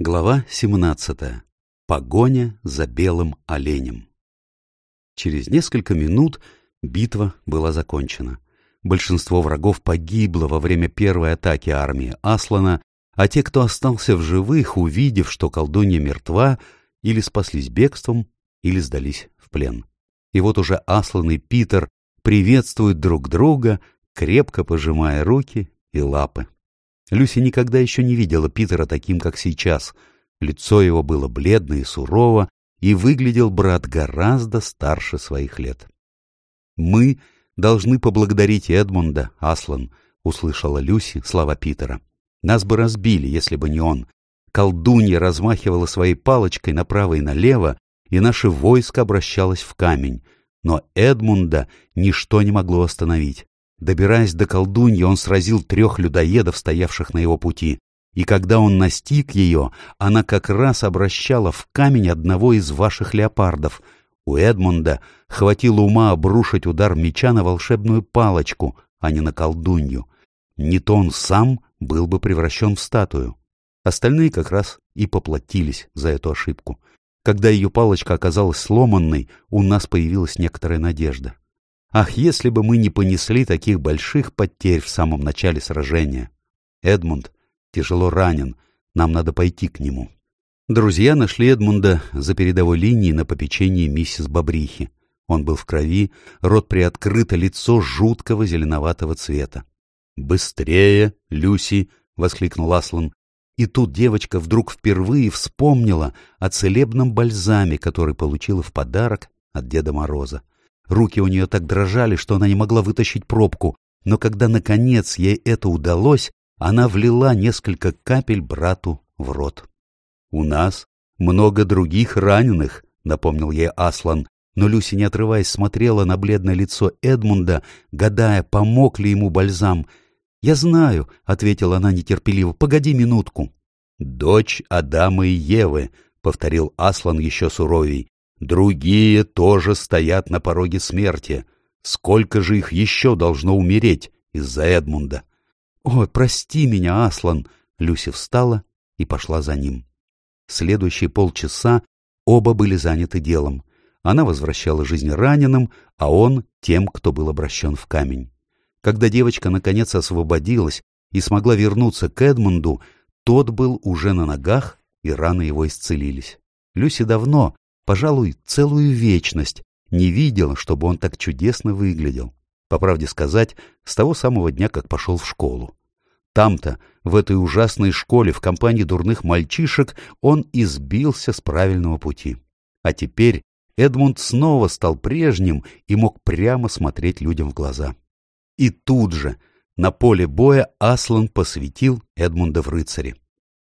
Глава 17. Погоня за белым оленем. Через несколько минут битва была закончена. Большинство врагов погибло во время первой атаки армии Аслана, а те, кто остался в живых, увидев, что колдунья мертва, или спаслись бегством, или сдались в плен. И вот уже Аслан и Питер приветствуют друг друга, крепко пожимая руки и лапы. Люси никогда еще не видела Питера таким, как сейчас. Лицо его было бледно и сурово, и выглядел брат гораздо старше своих лет. «Мы должны поблагодарить Эдмунда, Аслан», — услышала Люси слова Питера. «Нас бы разбили, если бы не он. Колдунья размахивала своей палочкой направо и налево, и наше войско обращалось в камень. Но Эдмунда ничто не могло остановить. Добираясь до колдуньи, он сразил трех людоедов, стоявших на его пути, и когда он настиг ее, она как раз обращала в камень одного из ваших леопардов. У Эдмунда хватило ума обрушить удар меча на волшебную палочку, а не на колдунью. Не то он сам был бы превращен в статую. Остальные как раз и поплатились за эту ошибку. Когда ее палочка оказалась сломанной, у нас появилась некоторая надежда. Ах, если бы мы не понесли таких больших потерь в самом начале сражения! Эдмунд тяжело ранен, нам надо пойти к нему. Друзья нашли Эдмунда за передовой линией на попечении миссис Бобрихи. Он был в крови, рот приоткрыто, лицо жуткого зеленоватого цвета. «Быстрее, Люси!» — воскликнул Аслан. И тут девочка вдруг впервые вспомнила о целебном бальзаме, который получила в подарок от Деда Мороза. Руки у нее так дрожали, что она не могла вытащить пробку, но когда, наконец, ей это удалось, она влила несколько капель брату в рот. — У нас много других раненых, — напомнил ей Аслан, но Люси, не отрываясь, смотрела на бледное лицо Эдмунда, гадая, помог ли ему бальзам. — Я знаю, — ответила она нетерпеливо, — погоди минутку. — Дочь Адама и Евы, — повторил Аслан еще суровей, Другие тоже стоят на пороге смерти. Сколько же их еще должно умереть из-за Эдмунда? — О, прости меня, Аслан! Люси встала и пошла за ним. Следующие полчаса оба были заняты делом. Она возвращала жизнь раненым, а он — тем, кто был обращен в камень. Когда девочка наконец освободилась и смогла вернуться к Эдмунду, тот был уже на ногах, и раны его исцелились. Люси давно, пожалуй, целую вечность не видел, чтобы он так чудесно выглядел. По правде сказать, с того самого дня, как пошел в школу. Там-то, в этой ужасной школе, в компании дурных мальчишек, он избился с правильного пути. А теперь Эдмунд снова стал прежним и мог прямо смотреть людям в глаза. И тут же на поле боя Аслан посвятил Эдмунда в рыцаре.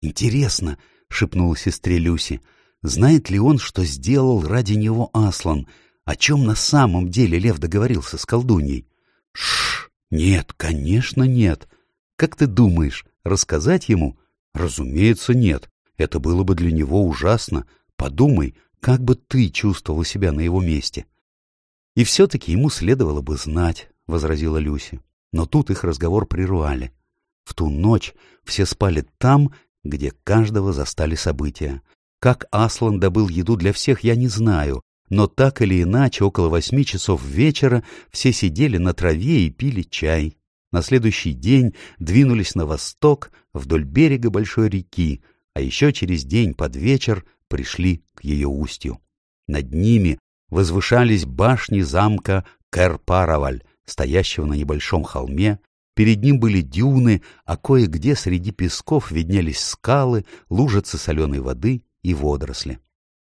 «Интересно», — шепнула сестре Люси, — Знает ли он, что сделал ради него Аслан? О чем на самом деле Лев договорился с колдуньей? Шш, нет, конечно, нет. Как ты думаешь, рассказать ему? Разумеется, нет. Это было бы для него ужасно. Подумай, как бы ты чувствовал себя на его месте. И все-таки ему следовало бы знать, — возразила Люси. Но тут их разговор прервали. В ту ночь все спали там, где каждого застали события. Как Аслан добыл еду для всех, я не знаю, но так или иначе, около восьми часов вечера все сидели на траве и пили чай. На следующий день двинулись на восток, вдоль берега большой реки, а еще через день под вечер пришли к ее устью. Над ними возвышались башни замка Кэр-Параваль, стоящего на небольшом холме, Перед ним были дюны, а кое-где среди песков виднелись скалы, лужицы соленой воды и водоросли.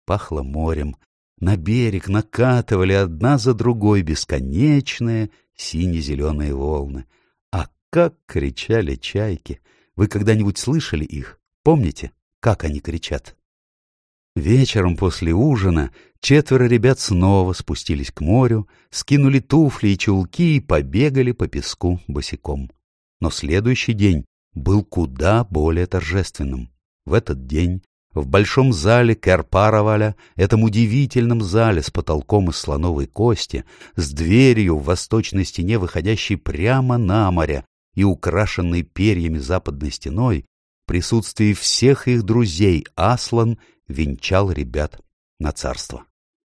Пахло морем. На берег накатывали одна за другой бесконечные сине-зеленые волны. А как кричали чайки! Вы когда-нибудь слышали их? Помните, как они кричат? Вечером после ужина четверо ребят снова спустились к морю, скинули туфли и чулки и побегали по песку босиком. Но следующий день был куда более торжественным. В этот день в большом зале Керпароваля, этом удивительном зале с потолком из слоновой кости, с дверью в восточной стене, выходящей прямо на море и украшенной перьями западной стеной, в присутствии всех их друзей Аслан венчал ребят на царство.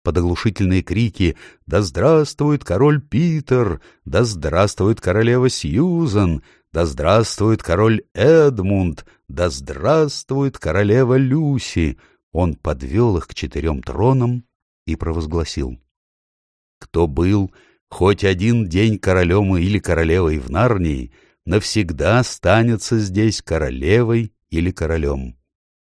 Под оглушительные крики «Да здравствует король Питер! Да здравствует королева Сьюзан! Да здравствует король Эдмунд! Да здравствует королева Люси!» Он подвел их к четырем тронам и провозгласил. «Кто был хоть один день королем или королевой в Нарнии, навсегда останется здесь королевой или королем.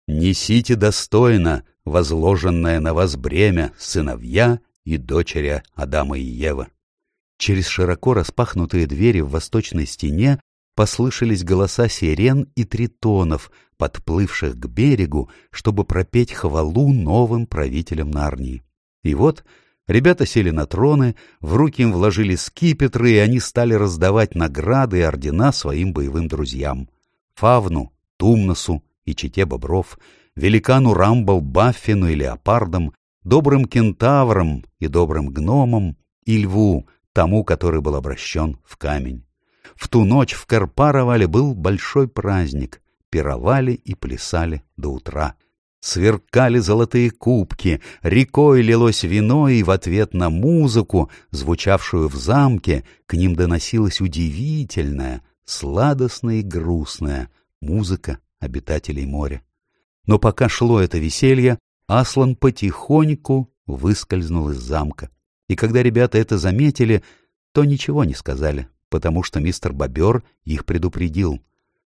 Несите достойно возложенное на вас бремя, сыновья и дочери Адама и Евы. Через широко распахнутые двери в восточной стене послышались голоса сирен и тритонов, подплывших к берегу, чтобы пропеть хвалу новым правителям Нарнии. И вот ребята сели на троны, в руки им вложили скипетры, и они стали раздавать награды и ордена своим боевым друзьям. Фавну, Тумносу и Чите Бобров — великану Рамбл Баффину и Леопардам, добрым кентаврам и добрым гномам, и льву, тому, который был обращен в камень. В ту ночь в Карпаровале был большой праздник, пировали и плясали до утра. Сверкали золотые кубки, рекой лилось вино, и в ответ на музыку, звучавшую в замке, к ним доносилась удивительная, сладостная и грустная музыка обитателей моря. Но пока шло это веселье, Аслан потихоньку выскользнул из замка. И когда ребята это заметили, то ничего не сказали, потому что мистер Бобер их предупредил.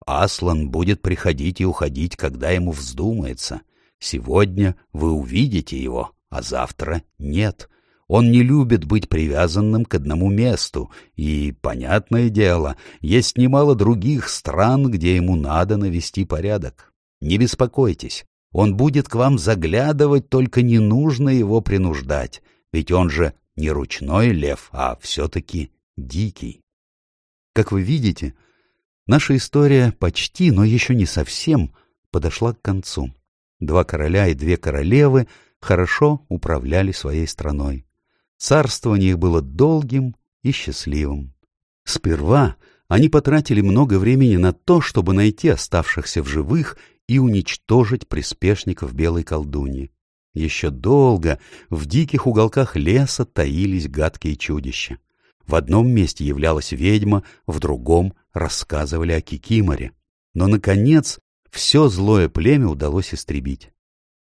«Аслан будет приходить и уходить, когда ему вздумается. Сегодня вы увидите его, а завтра нет. Он не любит быть привязанным к одному месту, и, понятное дело, есть немало других стран, где ему надо навести порядок. Не беспокойтесь, он будет к вам заглядывать, только не нужно его принуждать, ведь он же не ручной лев, а все-таки дикий. Как вы видите, наша история почти, но еще не совсем подошла к концу. Два короля и две королевы хорошо управляли своей страной. Царствование их было долгим и счастливым. Сперва они потратили много времени на то, чтобы найти оставшихся в живых и уничтожить приспешников белой колдуньи. Еще долго в диких уголках леса таились гадкие чудища. В одном месте являлась ведьма, в другом рассказывали о Кикиморе. Но, наконец, все злое племя удалось истребить.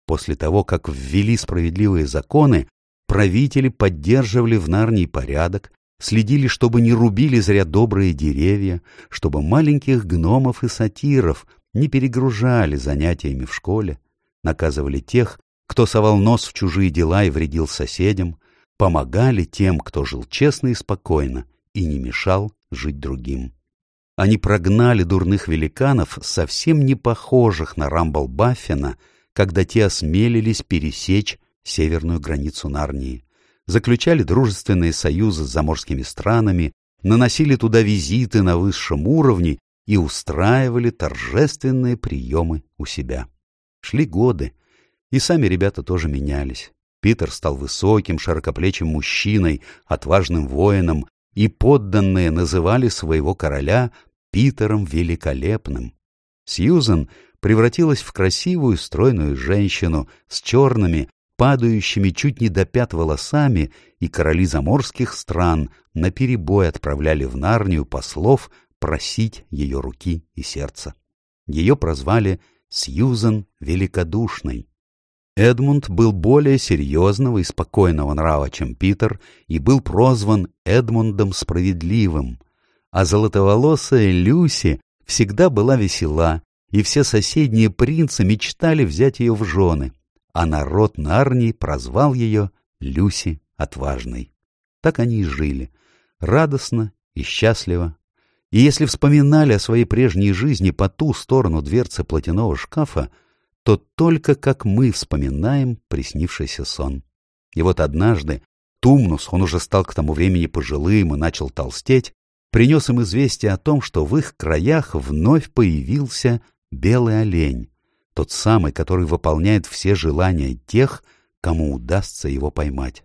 После того, как ввели справедливые законы, правители поддерживали в Нарнии порядок, следили, чтобы не рубили зря добрые деревья, чтобы маленьких гномов и сатиров не перегружали занятиями в школе, наказывали тех, кто совал нос в чужие дела и вредил соседям, помогали тем, кто жил честно и спокойно и не мешал жить другим. Они прогнали дурных великанов, совсем не похожих на Рамбл Баффина, когда те осмелились пересечь северную границу Нарнии, заключали дружественные союзы с заморскими странами, наносили туда визиты на высшем уровне и устраивали торжественные приемы у себя. Шли годы, и сами ребята тоже менялись. Питер стал высоким, широкоплечим мужчиной, отважным воином, и подданные называли своего короля Питером Великолепным. Сьюзен превратилась в красивую стройную женщину с черными, падающими чуть не до пят волосами, и короли заморских стран наперебой отправляли в Нарнию послов просить ее руки и сердца. Ее прозвали Сьюзен Великодушной. Эдмунд был более серьезного и спокойного нрава, чем Питер, и был прозван Эдмундом Справедливым, а золотоволосая Люси всегда была весела, и все соседние принцы мечтали взять ее в жены, а народ Нарнии прозвал ее Люси Отважной. Так они и жили, радостно и счастливо и если вспоминали о своей прежней жизни по ту сторону дверцы платяного шкафа, то только как мы вспоминаем приснившийся сон. И вот однажды Тумнус, он уже стал к тому времени пожилым и начал толстеть, принес им известие о том, что в их краях вновь появился белый олень, тот самый, который выполняет все желания тех, кому удастся его поймать.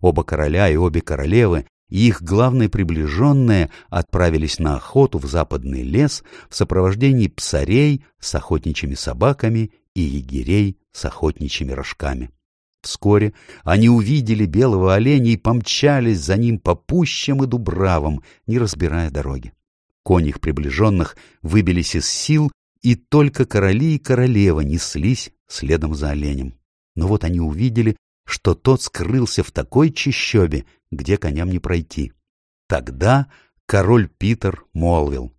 Оба короля и обе королевы и их главные приближенные отправились на охоту в западный лес в сопровождении псарей с охотничьими собаками и егерей с охотничьими рожками. Вскоре они увидели белого оленя и помчались за ним по пущам и дубравам, не разбирая дороги. Кони их приближенных выбились из сил, и только короли и королева неслись следом за оленем. Но вот они увидели, что тот скрылся в такой чащобе, где коням не пройти. Тогда король Питер молвил.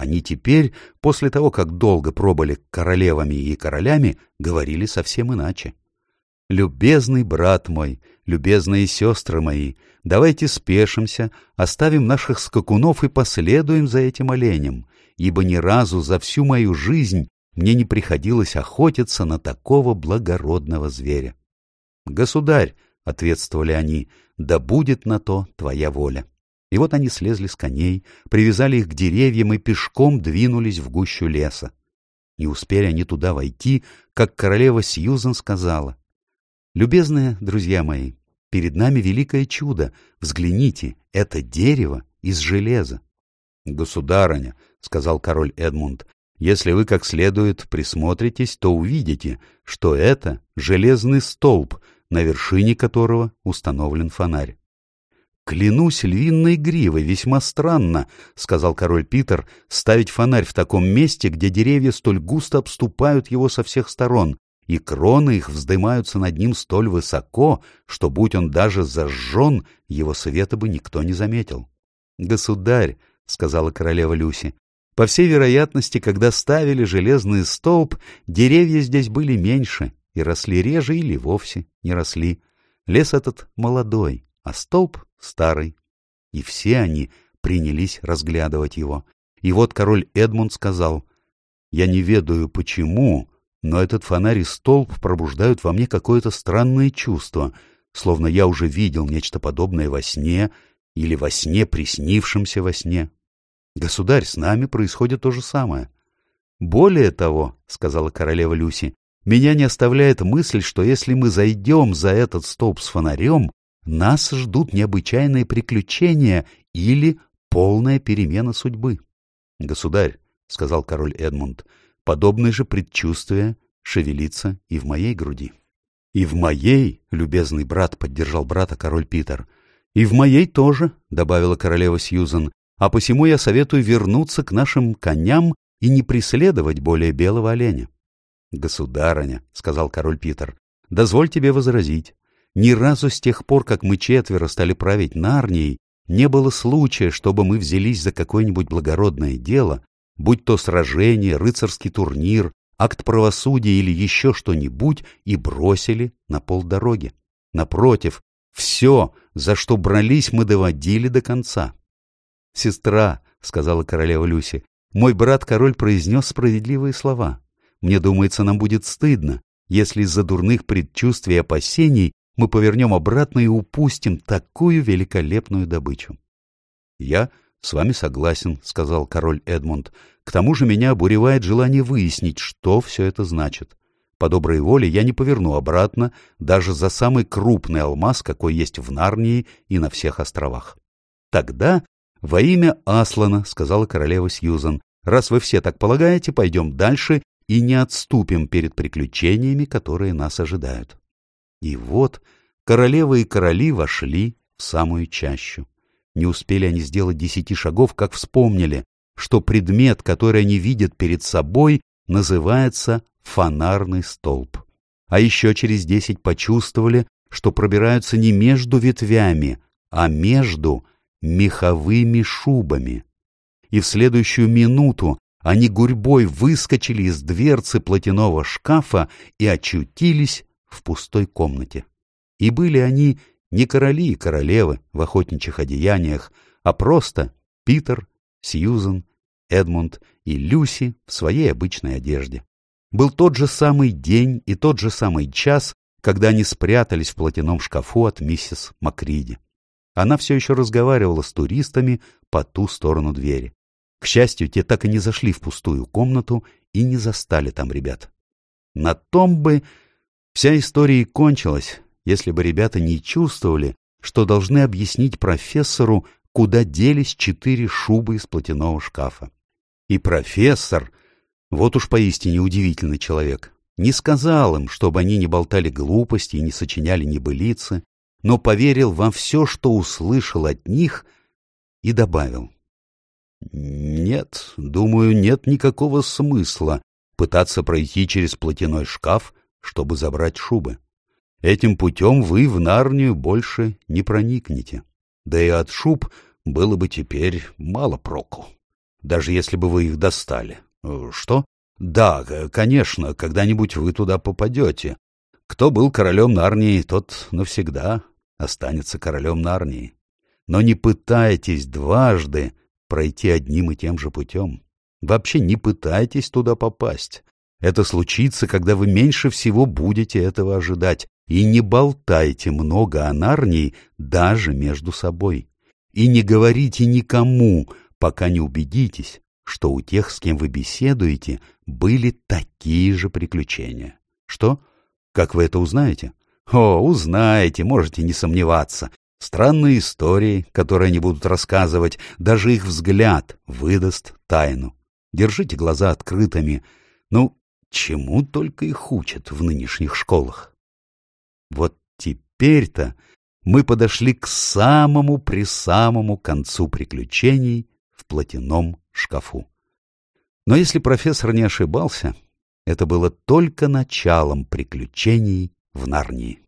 Они теперь, после того, как долго пробыли королевами и королями, говорили совсем иначе. «Любезный брат мой, любезные сестры мои, давайте спешимся, оставим наших скакунов и последуем за этим оленем, ибо ни разу за всю мою жизнь мне не приходилось охотиться на такого благородного зверя. «Государь», — ответствовали они, — «да будет на то твоя воля». И вот они слезли с коней, привязали их к деревьям и пешком двинулись в гущу леса. Не успели они туда войти, как королева Сьюзан сказала, Любезные друзья мои, перед нами великое чудо. Взгляните, это дерево из железа. — Государыня, — сказал король Эдмунд, — если вы как следует присмотритесь, то увидите, что это железный столб, на вершине которого установлен фонарь. — Клянусь львиной гривой, весьма странно, — сказал король Питер, — ставить фонарь в таком месте, где деревья столь густо обступают его со всех сторон, и кроны их вздымаются над ним столь высоко, что, будь он даже зажжен, его света бы никто не заметил. — Государь, — сказала королева Люси, — по всей вероятности, когда ставили железный столб, деревья здесь были меньше и росли реже или вовсе не росли. Лес этот молодой, а столб старый. И все они принялись разглядывать его. И вот король Эдмунд сказал, «Я не ведаю, почему, но этот фонарь и столб пробуждают во мне какое-то странное чувство, словно я уже видел нечто подобное во сне или во сне, приснившемся во сне. Государь, с нами происходит то же самое. Более того, — сказала королева Люси, — меня не оставляет мысль, что если мы зайдем за этот столб с фонарем, нас ждут необычайные приключения или полная перемена судьбы. — Государь, — сказал король Эдмунд, — Подобное же предчувствие шевелится и в моей груди. — И в моей, — любезный брат поддержал брата король Питер. — И в моей тоже, — добавила королева Сьюзен, — а посему я советую вернуться к нашим коням и не преследовать более белого оленя. — Государыня, — сказал король Питер, — дозволь тебе возразить. Ни разу с тех пор, как мы четверо стали править Нарнией, не было случая, чтобы мы взялись за какое-нибудь благородное дело, будь то сражение, рыцарский турнир, акт правосудия или еще что-нибудь, и бросили на полдороги. Напротив, все, за что брались, мы доводили до конца. — Сестра, — сказала королева Люси, — мой брат-король произнес справедливые слова. Мне думается, нам будет стыдно, если из-за дурных предчувствий и опасений мы повернем обратно и упустим такую великолепную добычу. Я — С вами согласен, — сказал король Эдмунд. — К тому же меня обуревает желание выяснить, что все это значит. По доброй воле я не поверну обратно даже за самый крупный алмаз, какой есть в Нарнии и на всех островах. Тогда во имя Аслана, — сказала королева Сьюзан, — раз вы все так полагаете, пойдем дальше и не отступим перед приключениями, которые нас ожидают. И вот королева и короли вошли в самую чащу. Не успели они сделать десяти шагов, как вспомнили, что предмет, который они видят перед собой, называется фонарный столб. А еще через десять почувствовали, что пробираются не между ветвями, а между меховыми шубами. И в следующую минуту они гурьбой выскочили из дверцы платяного шкафа и очутились в пустой комнате. И были они не короли и королевы в охотничьих одеяниях, а просто Питер, Сьюзен, Эдмунд и Люси в своей обычной одежде. Был тот же самый день и тот же самый час, когда они спрятались в платяном шкафу от миссис Макриди. Она все еще разговаривала с туристами по ту сторону двери. К счастью, те так и не зашли в пустую комнату и не застали там ребят. На том бы вся история и кончилась, если бы ребята не чувствовали, что должны объяснить профессору, куда делись четыре шубы из платяного шкафа. И профессор, вот уж поистине удивительный человек, не сказал им, чтобы они не болтали глупости и не сочиняли небылицы, но поверил во все, что услышал от них, и добавил. «Нет, думаю, нет никакого смысла пытаться пройти через платяной шкаф, чтобы забрать шубы. Этим путем вы в Нарнию больше не проникнете. Да и от шуб было бы теперь мало проку, даже если бы вы их достали. Что? Да, конечно, когда-нибудь вы туда попадете. Кто был королем Нарнии, тот навсегда останется королем Нарнии. Но не пытайтесь дважды пройти одним и тем же путем. Вообще не пытайтесь туда попасть. Это случится, когда вы меньше всего будете этого ожидать. И не болтайте много о Нарнии даже между собой. И не говорите никому, пока не убедитесь, что у тех, с кем вы беседуете, были такие же приключения. Что? Как вы это узнаете? О, узнаете, можете не сомневаться. Странные истории, которые они будут рассказывать, даже их взгляд выдаст тайну. Держите глаза открытыми. Ну, чему только их учат в нынешних школах. Вот теперь-то мы подошли к самому-присамому концу приключений в платяном шкафу. Но если профессор не ошибался, это было только началом приключений в Нарнии.